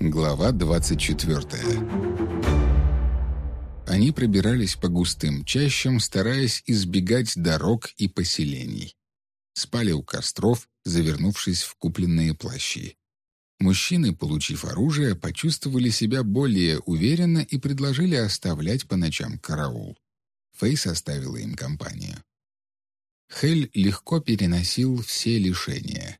Глава 24 Они пробирались по густым чащам, стараясь избегать дорог и поселений. Спали у костров, завернувшись в купленные плащи. Мужчины, получив оружие, почувствовали себя более уверенно и предложили оставлять по ночам караул. Фэй составила им компанию. Хель легко переносил все лишения.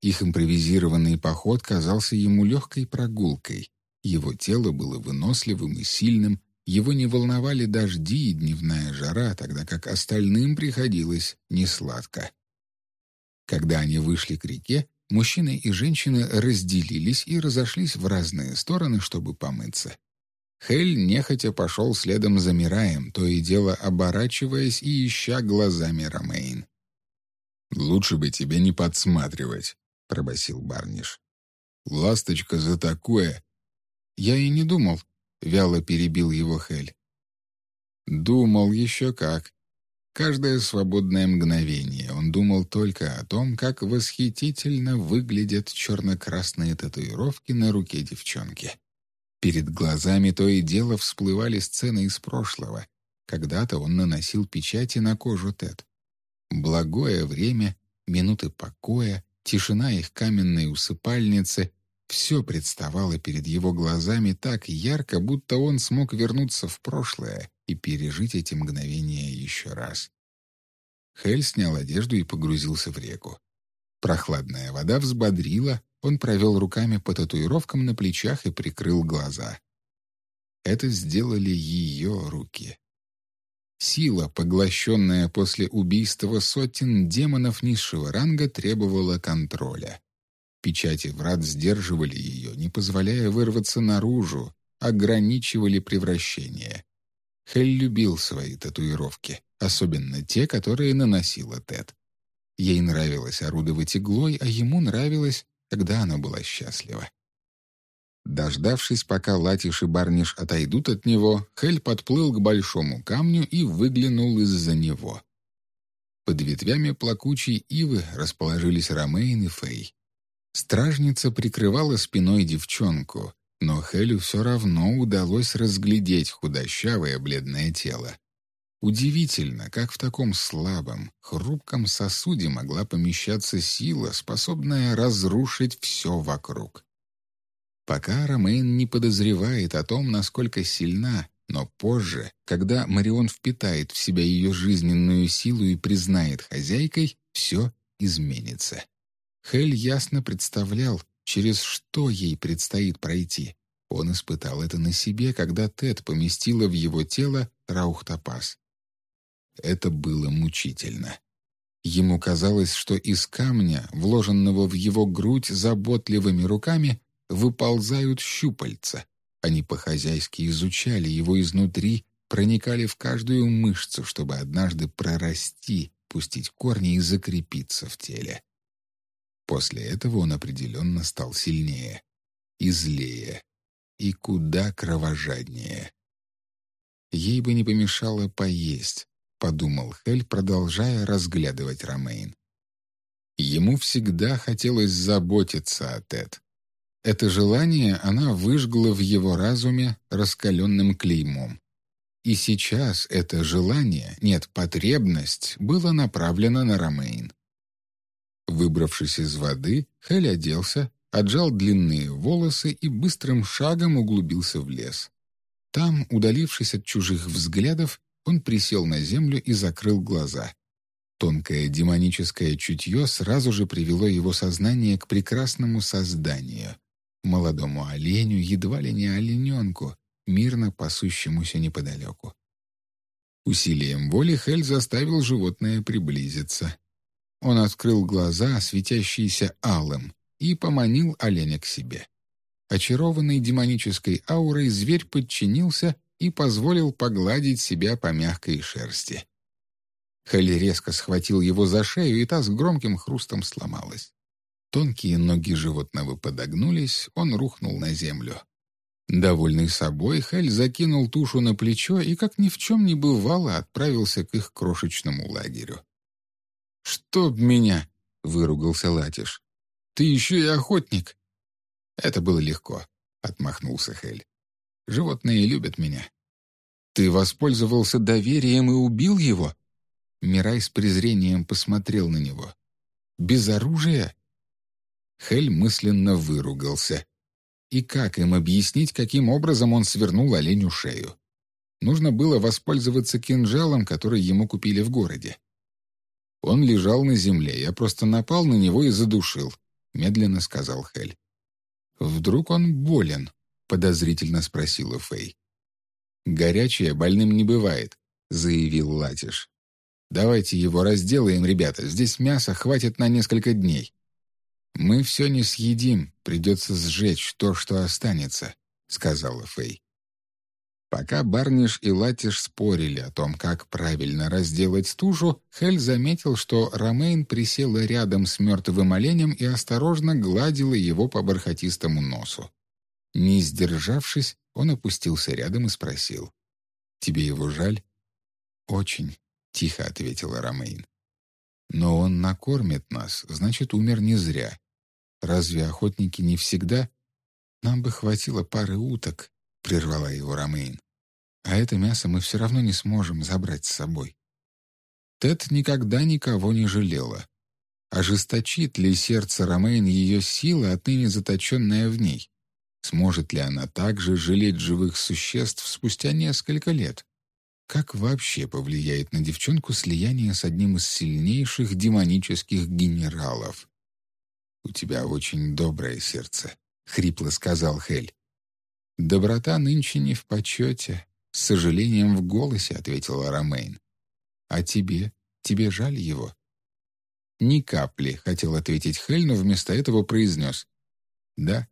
Их импровизированный поход казался ему легкой прогулкой. Его тело было выносливым и сильным, его не волновали дожди и дневная жара, тогда как остальным приходилось несладко. Когда они вышли к реке, мужчины и женщины разделились и разошлись в разные стороны, чтобы помыться. Хель нехотя пошел следом за Мираем, то и дело оборачиваясь и ища глазами Ромейн. «Лучше бы тебе не подсматривать», — пробасил Барниш. «Ласточка за такое!» «Я и не думал», — вяло перебил его Хель. «Думал еще как. Каждое свободное мгновение он думал только о том, как восхитительно выглядят черно-красные татуировки на руке девчонки. Перед глазами то и дело всплывали сцены из прошлого. Когда-то он наносил печати на кожу Тед. Благое время, минуты покоя, тишина их каменной усыпальницы — все представало перед его глазами так ярко, будто он смог вернуться в прошлое и пережить эти мгновения еще раз. Хель снял одежду и погрузился в реку. Прохладная вода взбодрила, он провел руками по татуировкам на плечах и прикрыл глаза. Это сделали ее руки. Сила, поглощенная после убийства сотен демонов низшего ранга, требовала контроля. Печати врат сдерживали ее, не позволяя вырваться наружу, ограничивали превращение. Хель любил свои татуировки, особенно те, которые наносила Тед. Ей нравилось орудовать иглой, а ему нравилось, когда она была счастлива. Дождавшись, пока Латиш и Барниш отойдут от него, Хель подплыл к большому камню и выглянул из-за него. Под ветвями плакучей ивы расположились Ромейн и Фей. Стражница прикрывала спиной девчонку, но Хелю все равно удалось разглядеть худощавое бледное тело. Удивительно, как в таком слабом, хрупком сосуде могла помещаться сила, способная разрушить все вокруг. Пока Ромейн не подозревает о том, насколько сильна, но позже, когда Марион впитает в себя ее жизненную силу и признает хозяйкой, все изменится. Хель ясно представлял, через что ей предстоит пройти. Он испытал это на себе, когда Тед поместила в его тело Раухтопас. Это было мучительно. Ему казалось, что из камня, вложенного в его грудь заботливыми руками, выползают щупальца. Они по-хозяйски изучали его изнутри, проникали в каждую мышцу, чтобы однажды прорасти, пустить корни и закрепиться в теле. После этого он определенно стал сильнее, и злее, и куда кровожаднее. Ей бы не помешало поесть, подумал Хель, продолжая разглядывать Ромейн. Ему всегда хотелось заботиться о Тед. Это желание она выжгла в его разуме раскаленным клеймом. И сейчас это желание, нет, потребность, было направлено на Ромейн. Выбравшись из воды, Хель оделся, отжал длинные волосы и быстрым шагом углубился в лес. Там, удалившись от чужих взглядов, он присел на землю и закрыл глаза. Тонкое демоническое чутье сразу же привело его сознание к прекрасному созданию. Молодому оленю, едва ли не олененку, мирно пасущемуся неподалеку. Усилием воли Хель заставил животное приблизиться. Он открыл глаза, светящиеся алым, и поманил оленя к себе. Очарованный демонической аурой, зверь подчинился и позволил погладить себя по мягкой шерсти. Хелли резко схватил его за шею, и та с громким хрустом сломалась. Тонкие ноги животного подогнулись, он рухнул на землю. Довольный собой, Хель закинул тушу на плечо и, как ни в чем не бывало, отправился к их крошечному лагерю. «Чтоб меня!» — выругался Латиш. «Ты еще и охотник!» Это было легко. — отмахнулся Хель. «Животные любят меня». «Ты воспользовался доверием и убил его?» Мирай с презрением посмотрел на него. «Без оружия?» Хель мысленно выругался. И как им объяснить, каким образом он свернул оленю шею? Нужно было воспользоваться кинжалом, который ему купили в городе. Он лежал на земле, я просто напал на него и задушил, медленно сказал Хель. Вдруг он болен? подозрительно спросила Фэй. Горячее больным не бывает, заявил Латиш. Давайте его разделаем, ребята. Здесь мяса хватит на несколько дней. Мы все не съедим, придется сжечь то, что останется, сказала Фэй. Пока Барниш и Латиш спорили о том, как правильно разделать тушу, Хель заметил, что Ромейн присела рядом с мертвым оленем и осторожно гладила его по бархатистому носу. Не сдержавшись, он опустился рядом и спросил. «Тебе его жаль?» «Очень», — тихо ответила Ромейн. «Но он накормит нас, значит, умер не зря. Разве охотники не всегда...» «Нам бы хватило пары уток», — прервала его Ромейн. «А это мясо мы все равно не сможем забрать с собой». Тед никогда никого не жалела. Ожесточит ли сердце Ромейн ее сила, отныне заточенная в ней? Сможет ли она также жалеть живых существ спустя несколько лет? Как вообще повлияет на девчонку слияние с одним из сильнейших демонических генералов? «У тебя очень доброе сердце», — хрипло сказал Хель. «Доброта нынче не в почете», — с сожалением в голосе ответила Ромейн. «А тебе? Тебе жаль его?» «Ни капли», — хотел ответить Хель, но вместо этого произнес. «Да».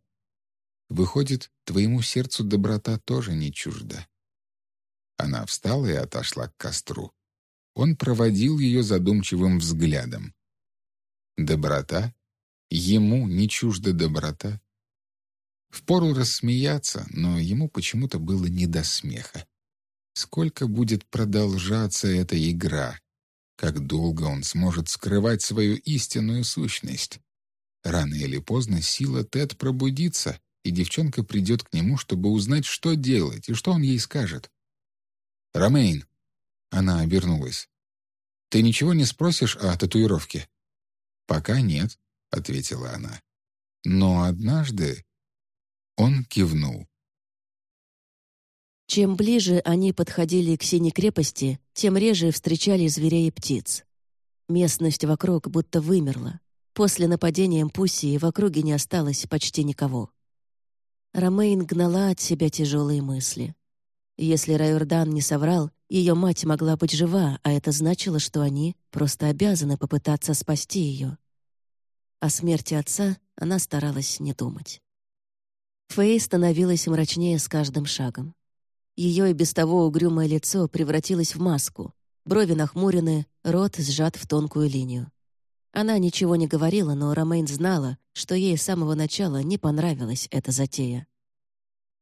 «Выходит, твоему сердцу доброта тоже не чужда». Она встала и отошла к костру. Он проводил ее задумчивым взглядом. «Доброта? Ему не чужда доброта?» Впору рассмеяться, но ему почему-то было не до смеха. Сколько будет продолжаться эта игра? Как долго он сможет скрывать свою истинную сущность? Рано или поздно сила Тед пробудится, и девчонка придет к нему, чтобы узнать, что делать и что он ей скажет. «Ромейн!» Она обернулась. «Ты ничего не спросишь о татуировке?» «Пока нет», — ответила она. «Но однажды он кивнул. Чем ближе они подходили к синей крепости, тем реже встречали зверей и птиц. Местность вокруг будто вымерла. После нападения Пуссии в округе не осталось почти никого. Ромейн гнала от себя тяжелые мысли. Если Райордан не соврал, ее мать могла быть жива, а это значило, что они просто обязаны попытаться спасти ее. О смерти отца она старалась не думать. Фэй становилась мрачнее с каждым шагом. Ее и без того угрюмое лицо превратилось в маску, брови нахмурены, рот сжат в тонкую линию. Она ничего не говорила, но Ромейн знала, что ей с самого начала не понравилась эта затея.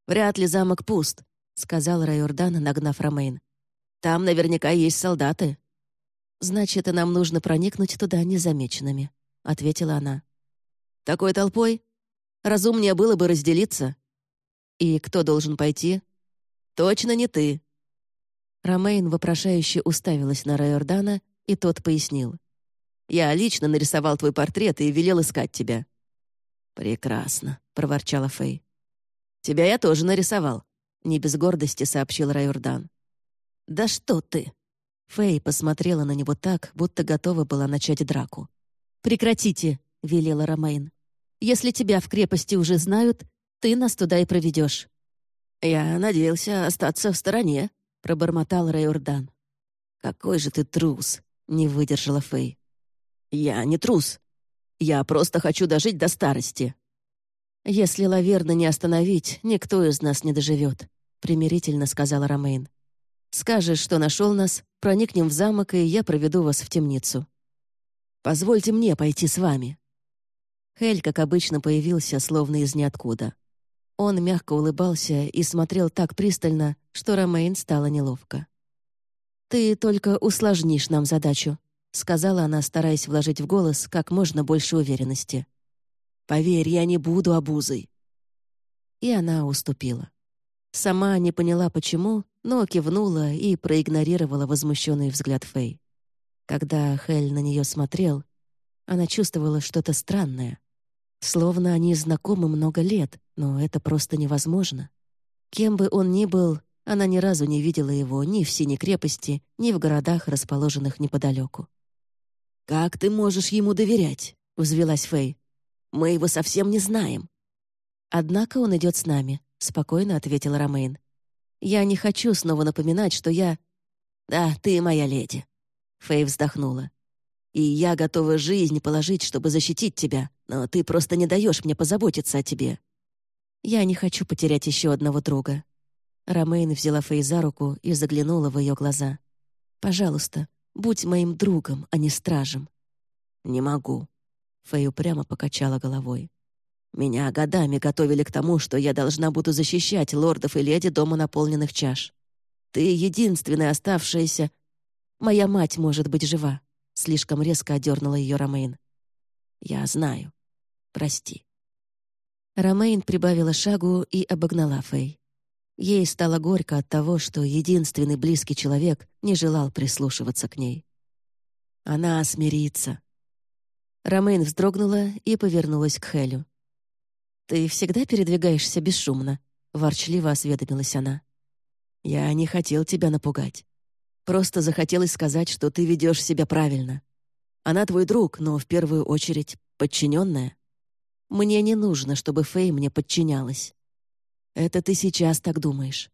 «Вряд ли замок пуст», — сказал Райордан, нагнав Ромейн. «Там наверняка есть солдаты». «Значит, нам нужно проникнуть туда незамеченными», — ответила она. «Такой толпой? Разумнее было бы разделиться. И кто должен пойти? Точно не ты. Ромейн вопрошающе уставилась на Райордана, и тот пояснил. «Я лично нарисовал твой портрет и велел искать тебя». «Прекрасно», — проворчала Фэй. «Тебя я тоже нарисовал», — не без гордости сообщил Райордан. «Да что ты!» Фэй посмотрела на него так, будто готова была начать драку. «Прекратите», — велела Ромейн. Если тебя в крепости уже знают, ты нас туда и проведешь». «Я надеялся остаться в стороне», — пробормотал Райордан. «Какой же ты трус!» — не выдержала Фэй. «Я не трус. Я просто хочу дожить до старости». «Если Лаверна не остановить, никто из нас не доживет», — примирительно сказала Ромейн. «Скажешь, что нашел нас, проникнем в замок, и я проведу вас в темницу. Позвольте мне пойти с вами», Хель, как обычно, появился словно из ниоткуда. Он мягко улыбался и смотрел так пристально, что Ромейн стало неловко. «Ты только усложнишь нам задачу», — сказала она, стараясь вложить в голос как можно больше уверенности. «Поверь, я не буду обузой». и она уступила. Сама не поняла, почему, но кивнула и проигнорировала возмущенный взгляд Фэй. Когда Хель на нее смотрел, она чувствовала что-то странное. Словно они знакомы много лет, но это просто невозможно. Кем бы он ни был, она ни разу не видела его ни в Синей крепости, ни в городах, расположенных неподалеку. «Как ты можешь ему доверять?» — взвелась Фэй. «Мы его совсем не знаем». «Однако он идет с нами», — спокойно ответила Ромейн. «Я не хочу снова напоминать, что я...» «Да, ты моя леди», — Фэй вздохнула. «И я готова жизнь положить, чтобы защитить тебя, но ты просто не даешь мне позаботиться о тебе». «Я не хочу потерять еще одного друга». Ромейн взяла Фэй за руку и заглянула в ее глаза. «Пожалуйста, будь моим другом, а не стражем». «Не могу», — Фэй упрямо покачала головой. Меня годами готовили к тому, что я должна буду защищать лордов и леди дома наполненных чаш. Ты единственная оставшаяся... Моя мать может быть жива. Слишком резко одернула ее Ромейн. Я знаю. Прости. Ромейн прибавила шагу и обогнала Фэй. Ей стало горько от того, что единственный близкий человек не желал прислушиваться к ней. Она смирится. Ромейн вздрогнула и повернулась к Хелю. «Ты всегда передвигаешься бесшумно?» — ворчливо осведомилась она. «Я не хотел тебя напугать. Просто захотелось сказать, что ты ведешь себя правильно. Она твой друг, но в первую очередь подчиненная. Мне не нужно, чтобы Фэй мне подчинялась. Это ты сейчас так думаешь.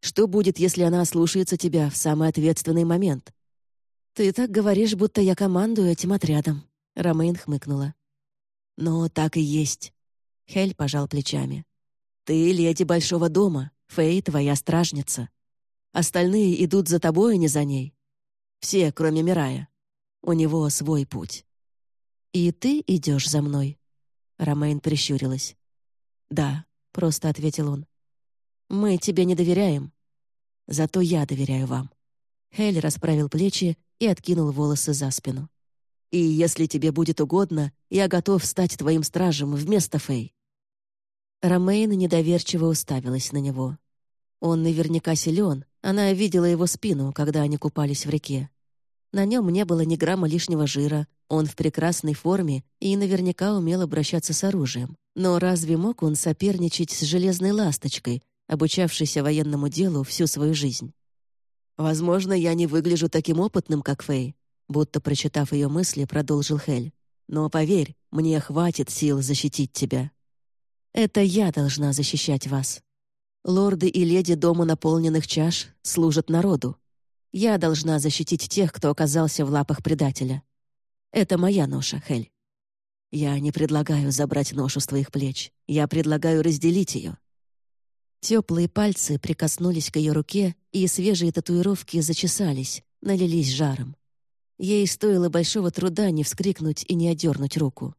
Что будет, если она слушается тебя в самый ответственный момент? Ты так говоришь, будто я командую этим отрядом. Ромейн хмыкнула. Но так и есть. Хель пожал плечами. «Ты леди большого дома, Фэй твоя стражница. Остальные идут за тобой, а не за ней. Все, кроме Мирая. У него свой путь». «И ты идешь за мной?» Ромейн прищурилась. «Да», — просто ответил он. «Мы тебе не доверяем. Зато я доверяю вам». Хель расправил плечи и откинул волосы за спину. «И если тебе будет угодно, я готов стать твоим стражем вместо Фэй. Ромейн недоверчиво уставилась на него. Он наверняка силен, она видела его спину, когда они купались в реке. На нем не было ни грамма лишнего жира, он в прекрасной форме и наверняка умел обращаться с оружием. Но разве мог он соперничать с железной ласточкой, обучавшейся военному делу всю свою жизнь? «Возможно, я не выгляжу таким опытным, как Фэй», будто, прочитав ее мысли, продолжил Хель. «Но поверь, мне хватит сил защитить тебя». Это я должна защищать вас. Лорды и леди дома наполненных чаш служат народу. Я должна защитить тех, кто оказался в лапах предателя. Это моя ноша, Хель. Я не предлагаю забрать ношу с твоих плеч. Я предлагаю разделить ее. Теплые пальцы прикоснулись к ее руке, и свежие татуировки зачесались, налились жаром. Ей стоило большого труда не вскрикнуть и не отдернуть руку.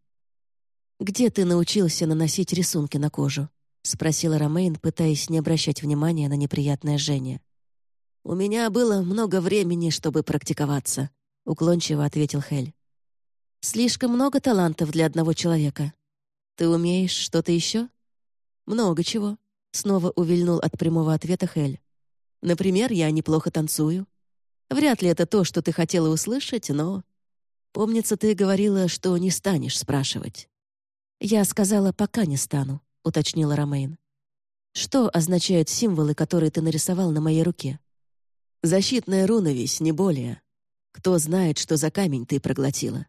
«Где ты научился наносить рисунки на кожу?» — спросила Ромейн, пытаясь не обращать внимания на неприятное жжение. «У меня было много времени, чтобы практиковаться», — уклончиво ответил Хель. «Слишком много талантов для одного человека. Ты умеешь что-то еще?» «Много чего», — снова увильнул от прямого ответа Хель. «Например, я неплохо танцую. Вряд ли это то, что ты хотела услышать, но...» «Помнится, ты говорила, что не станешь спрашивать». «Я сказала, пока не стану», — уточнила Ромейн. «Что означают символы, которые ты нарисовал на моей руке?» «Защитная руна весь, не более. Кто знает, что за камень ты проглотила?»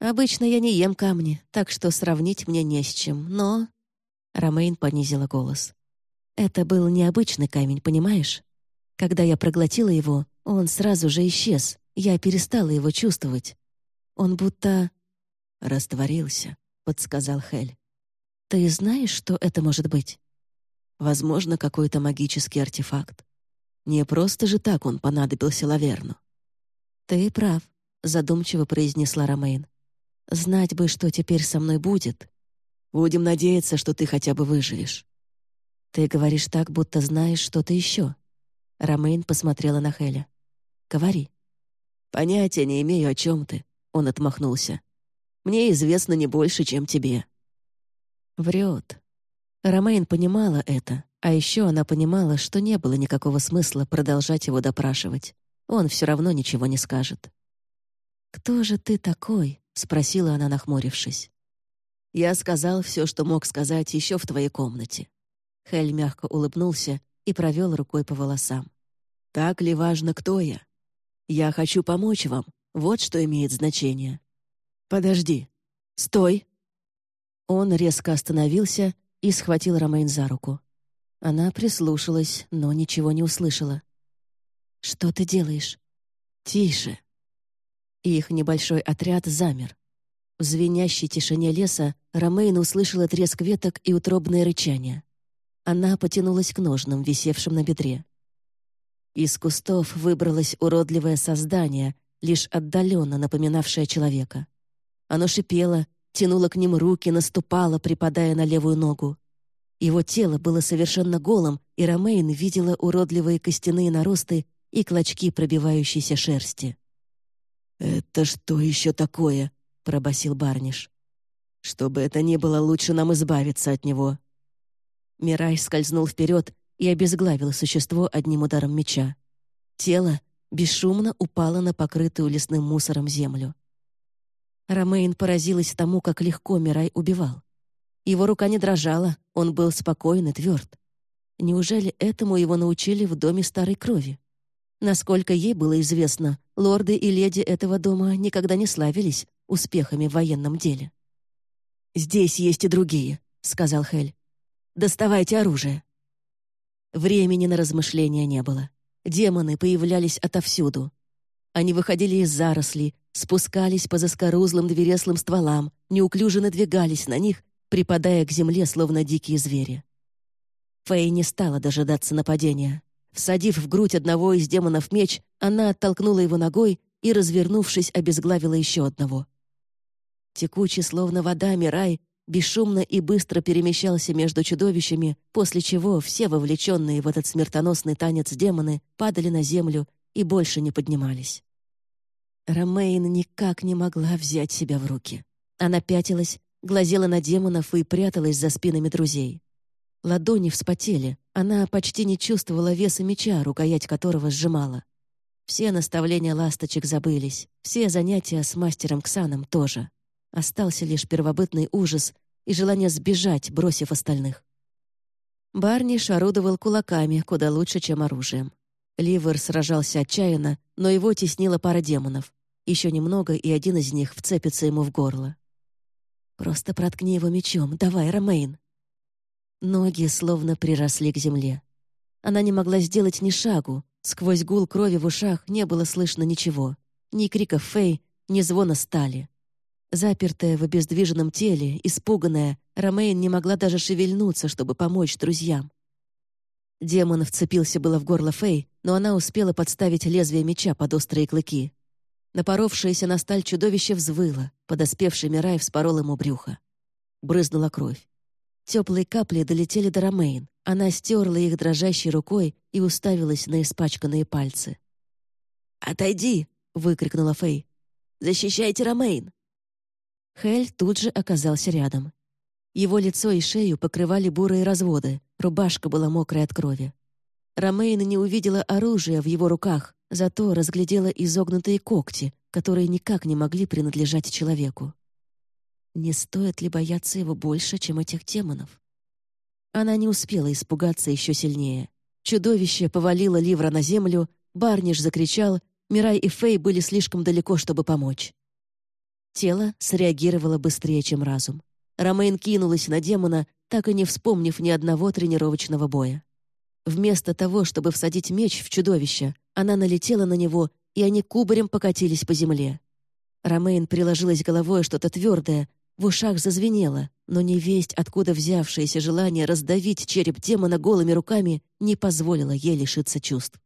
«Обычно я не ем камни, так что сравнить мне не с чем, но...» Ромейн понизила голос. «Это был необычный камень, понимаешь? Когда я проглотила его, он сразу же исчез, я перестала его чувствовать. Он будто... растворился подсказал Хель. «Ты знаешь, что это может быть?» «Возможно, какой-то магический артефакт. Не просто же так он понадобился Лаверну». «Ты прав», — задумчиво произнесла Ромейн. «Знать бы, что теперь со мной будет. Будем надеяться, что ты хотя бы выживешь». «Ты говоришь так, будто знаешь что-то еще». Ромейн посмотрела на Хеля. «Говори». «Понятия не имею, о чем ты», — он отмахнулся. Мне известно не больше, чем тебе». Врет. Ромейн понимала это, а еще она понимала, что не было никакого смысла продолжать его допрашивать. Он все равно ничего не скажет. «Кто же ты такой?» — спросила она, нахмурившись. «Я сказал все, что мог сказать еще в твоей комнате». Хель мягко улыбнулся и провел рукой по волосам. «Так ли важно, кто я? Я хочу помочь вам, вот что имеет значение». «Подожди. Стой!» Он резко остановился и схватил Ромейн за руку. Она прислушалась, но ничего не услышала. «Что ты делаешь?» «Тише!» Их небольшой отряд замер. В звенящей тишине леса Ромейн услышала треск веток и утробное рычание. Она потянулась к ножным, висевшим на бедре. Из кустов выбралось уродливое создание, лишь отдаленно напоминавшее человека. Оно шипело, тянуло к ним руки, наступало, припадая на левую ногу. Его тело было совершенно голым, и Ромейн видела уродливые костяные наросты и клочки пробивающейся шерсти. «Это что еще такое?» — пробасил Барниш. «Чтобы это ни было, лучше нам избавиться от него». Мирай скользнул вперед и обезглавил существо одним ударом меча. Тело бесшумно упало на покрытую лесным мусором землю. Ромейн поразилась тому, как легко Мирай убивал. Его рука не дрожала, он был спокоен и тверд. Неужели этому его научили в доме старой крови? Насколько ей было известно, лорды и леди этого дома никогда не славились успехами в военном деле. «Здесь есть и другие», — сказал Хель. «Доставайте оружие». Времени на размышления не было. Демоны появлялись отовсюду. Они выходили из зарослей, спускались по заскорузлым двереслым стволам, неуклюже надвигались на них, припадая к земле, словно дикие звери. Фэй не стала дожидаться нападения. Всадив в грудь одного из демонов меч, она оттолкнула его ногой и, развернувшись, обезглавила еще одного. Текучий, словно вода, Мирай бесшумно и быстро перемещался между чудовищами, после чего все вовлеченные в этот смертоносный танец демоны падали на землю и больше не поднимались. Ромейн никак не могла взять себя в руки. Она пятилась, глазела на демонов и пряталась за спинами друзей. Ладони вспотели, она почти не чувствовала веса меча, рукоять которого сжимала. Все наставления ласточек забылись, все занятия с мастером Ксаном тоже. Остался лишь первобытный ужас и желание сбежать, бросив остальных. Барни шарудовал кулаками куда лучше, чем оружием. Ливер сражался отчаянно, но его теснила пара демонов. Еще немного, и один из них вцепится ему в горло. «Просто проткни его мечом, давай, Ромейн!» Ноги словно приросли к земле. Она не могла сделать ни шагу. Сквозь гул крови в ушах не было слышно ничего. Ни криков Фэй, ни звона стали. Запертая в обездвиженном теле, испуганная, Ромейн не могла даже шевельнуться, чтобы помочь друзьям. Демон вцепился было в горло Фэй, но она успела подставить лезвие меча под острые клыки. Напоровшееся на сталь чудовище взвыло, подоспевший Мирай вспорол ему брюхо. Брызнула кровь. Теплые капли долетели до Ромейн. Она стерла их дрожащей рукой и уставилась на испачканные пальцы. «Отойди!» — выкрикнула Фэй. «Защищайте Ромейн!» Хель тут же оказался рядом. Его лицо и шею покрывали бурые разводы, рубашка была мокрая от крови. Ромейна не увидела оружия в его руках, зато разглядела изогнутые когти, которые никак не могли принадлежать человеку. Не стоит ли бояться его больше, чем этих демонов? Она не успела испугаться еще сильнее. Чудовище повалило Ливра на землю, Барниш закричал, Мирай и Фей были слишком далеко, чтобы помочь. Тело среагировало быстрее, чем разум. Ромейн кинулась на демона, так и не вспомнив ни одного тренировочного боя. Вместо того, чтобы всадить меч в чудовище, она налетела на него, и они кубарем покатились по земле. Ромейн приложилась головой что-то твердое, в ушах зазвенело, но невесть, откуда взявшееся желание раздавить череп демона голыми руками, не позволило ей лишиться чувств.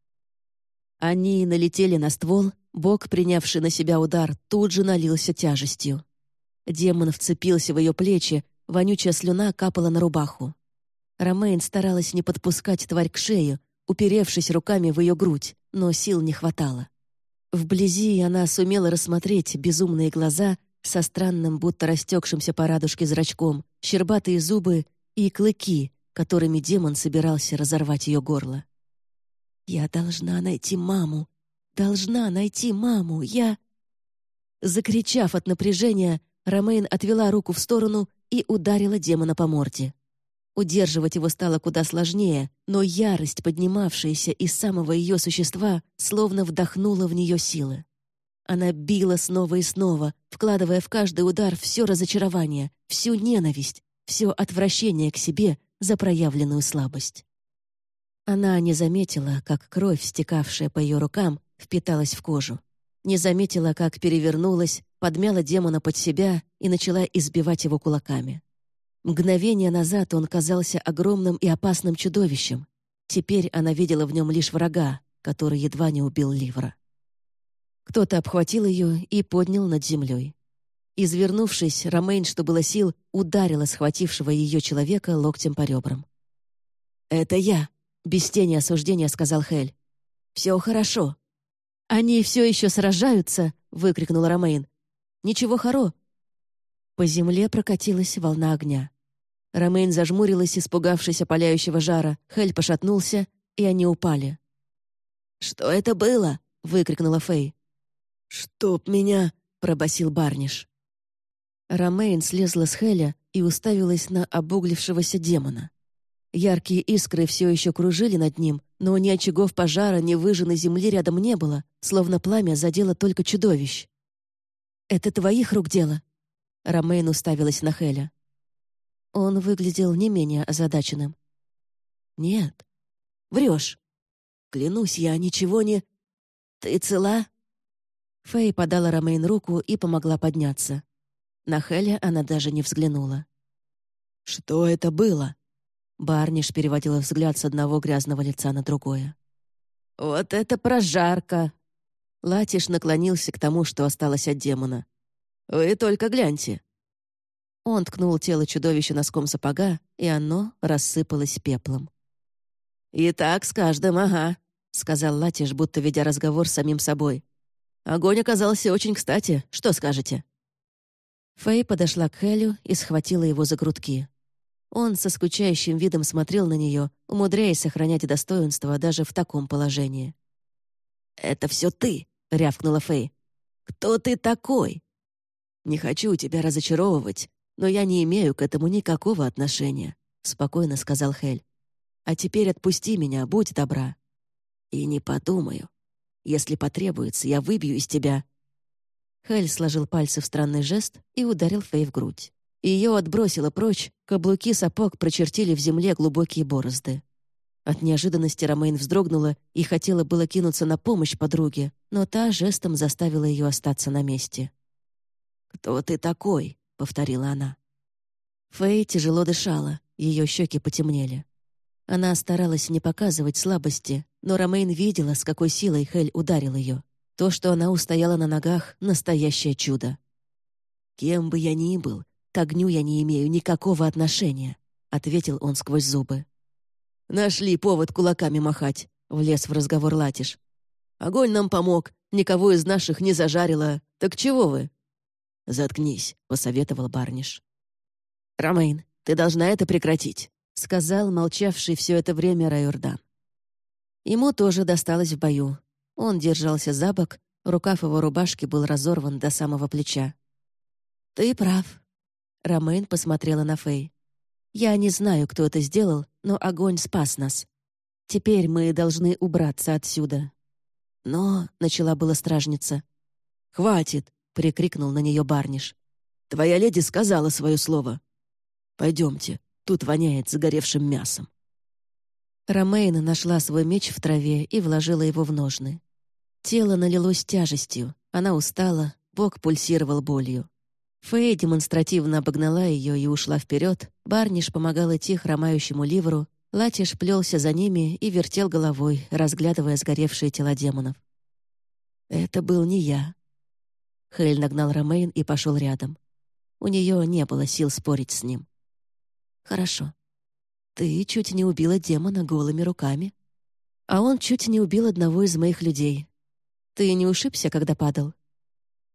Они налетели на ствол, бок, принявший на себя удар, тут же налился тяжестью. Демон вцепился в ее плечи, вонючая слюна капала на рубаху. Ромейн старалась не подпускать тварь к шее, уперевшись руками в ее грудь, но сил не хватало. Вблизи она сумела рассмотреть безумные глаза — со странным, будто растекшимся по радужке зрачком, щербатые зубы и клыки, которыми демон собирался разорвать ее горло. «Я должна найти маму! Должна найти маму! Я...» Закричав от напряжения, Ромейн отвела руку в сторону и ударила демона по морде. Удерживать его стало куда сложнее, но ярость, поднимавшаяся из самого ее существа, словно вдохнула в нее силы. Она била снова и снова, вкладывая в каждый удар все разочарование, всю ненависть, все отвращение к себе за проявленную слабость. Она не заметила, как кровь, стекавшая по ее рукам, впиталась в кожу. Не заметила, как перевернулась, подмяла демона под себя и начала избивать его кулаками. Мгновение назад он казался огромным и опасным чудовищем. Теперь она видела в нем лишь врага, который едва не убил Ливра. Кто-то обхватил ее и поднял над землей. Извернувшись, Ромейн, что было сил, ударила схватившего ее человека локтем по ребрам. «Это я», — без тени осуждения сказал Хель. «Все хорошо». «Они все еще сражаются», — выкрикнул Ромейн. «Ничего хоро». По земле прокатилась волна огня. Ромейн зажмурилась, испугавшись опаляющего жара. Хель пошатнулся, и они упали. «Что это было?» — выкрикнула Фэй. «Чтоб меня!» — пробасил Барниш. Ромейн слезла с Хеля и уставилась на обуглившегося демона. Яркие искры все еще кружили над ним, но ни очагов пожара, ни выжженной земли рядом не было, словно пламя задело только чудовищ. «Это твоих рук дело?» Ромейн уставилась на Хеля. Он выглядел не менее озадаченным. «Нет. Врешь. Клянусь, я ничего не... Ты цела?» Фэй подала Ромейн руку и помогла подняться. На Хеля она даже не взглянула. «Что это было?» Барниш переводила взгляд с одного грязного лица на другое. «Вот это прожарка!» Латиш наклонился к тому, что осталось от демона. «Вы только гляньте!» Он ткнул тело чудовища носком сапога, и оно рассыпалось пеплом. «И так с каждым, ага», — сказал Латиш, будто ведя разговор с самим собой. «Огонь оказался очень кстати. Что скажете?» Фэй подошла к Хелю и схватила его за грудки. Он со скучающим видом смотрел на нее, умудряясь сохранять достоинство даже в таком положении. «Это все ты!» — рявкнула Фэй. «Кто ты такой?» «Не хочу тебя разочаровывать, но я не имею к этому никакого отношения», — спокойно сказал Хель. «А теперь отпусти меня, будь добра». «И не подумаю. Если потребуется, я выбью из тебя...» Хель сложил пальцы в странный жест и ударил Фэй в грудь. Ее отбросило прочь, каблуки сапог прочертили в земле глубокие борозды. От неожиданности Ромейн вздрогнула и хотела было кинуться на помощь подруге, но та жестом заставила ее остаться на месте. «Кто ты такой?» — повторила она. Фэй тяжело дышала, ее щеки потемнели. Она старалась не показывать слабости, но Ромейн видела, с какой силой Хель ударил ее. То, что она устояла на ногах — настоящее чудо. «Кем бы я ни был, к огню я не имею никакого отношения», — ответил он сквозь зубы. «Нашли повод кулаками махать», — влез в разговор Латиш. «Огонь нам помог, никого из наших не зажарило. Так чего вы?» «Заткнись», — посоветовал Барниш. «Ромейн, ты должна это прекратить», — сказал молчавший все это время Райордан. Ему тоже досталось в бою. Он держался за бок, рукав его рубашки был разорван до самого плеча. «Ты прав», — Ромейн посмотрела на Фэй. «Я не знаю, кто это сделал, но огонь спас нас. Теперь мы должны убраться отсюда». «Но», — начала была стражница. «Хватит!» — прикрикнул на нее Барниш. «Твоя леди сказала свое слово. Пойдемте, тут воняет загоревшим мясом». Ромейна нашла свой меч в траве и вложила его в ножны. Тело налилось тяжестью, она устала, бок пульсировал болью. Фэй демонстративно обогнала ее и ушла вперед, Барниш помогал идти хромающему ливру, Латиш плелся за ними и вертел головой, разглядывая сгоревшие тела демонов. «Это был не я», Хель нагнал Ромейн и пошел рядом. У нее не было сил спорить с ним. «Хорошо. Ты чуть не убила демона голыми руками. А он чуть не убил одного из моих людей. Ты не ушибся, когда падал?»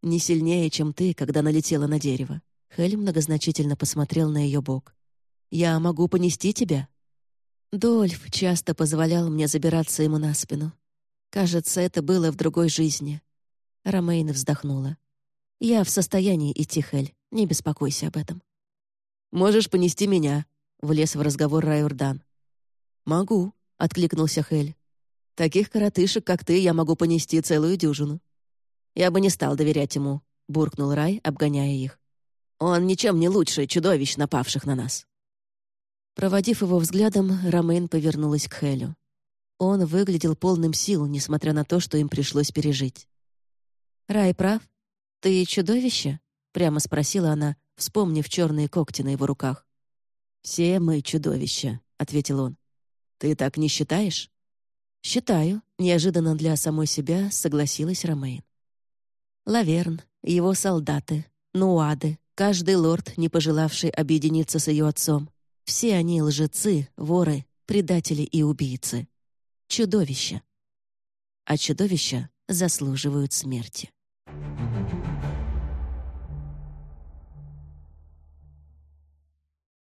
«Не сильнее, чем ты, когда налетела на дерево». Хель многозначительно посмотрел на ее бок. Я могу понести тебя». Дольф часто позволял мне забираться ему на спину. Кажется, это было в другой жизни. Ромейна вздохнула. «Я в состоянии идти, Хель. Не беспокойся об этом». «Можешь понести меня», — влез в разговор Райордан. «Могу», — откликнулся Хель. «Таких коротышек, как ты, я могу понести целую дюжину». «Я бы не стал доверять ему», — буркнул Рай, обгоняя их. «Он ничем не лучше чудовищ, напавших на нас». Проводив его взглядом, Ромейн повернулась к Хелю. Он выглядел полным сил, несмотря на то, что им пришлось пережить. «Рай прав? Ты чудовище?» — прямо спросила она, вспомнив черные когти на его руках. «Все мы чудовища», — ответил он. «Ты так не считаешь?» «Считаю», — неожиданно для самой себя согласилась Ромейн. Лаверн, его солдаты, нуады, каждый лорд, не пожелавший объединиться с ее отцом. Все они лжецы, воры, предатели и убийцы. Чудовища. А чудовища заслуживают смерти.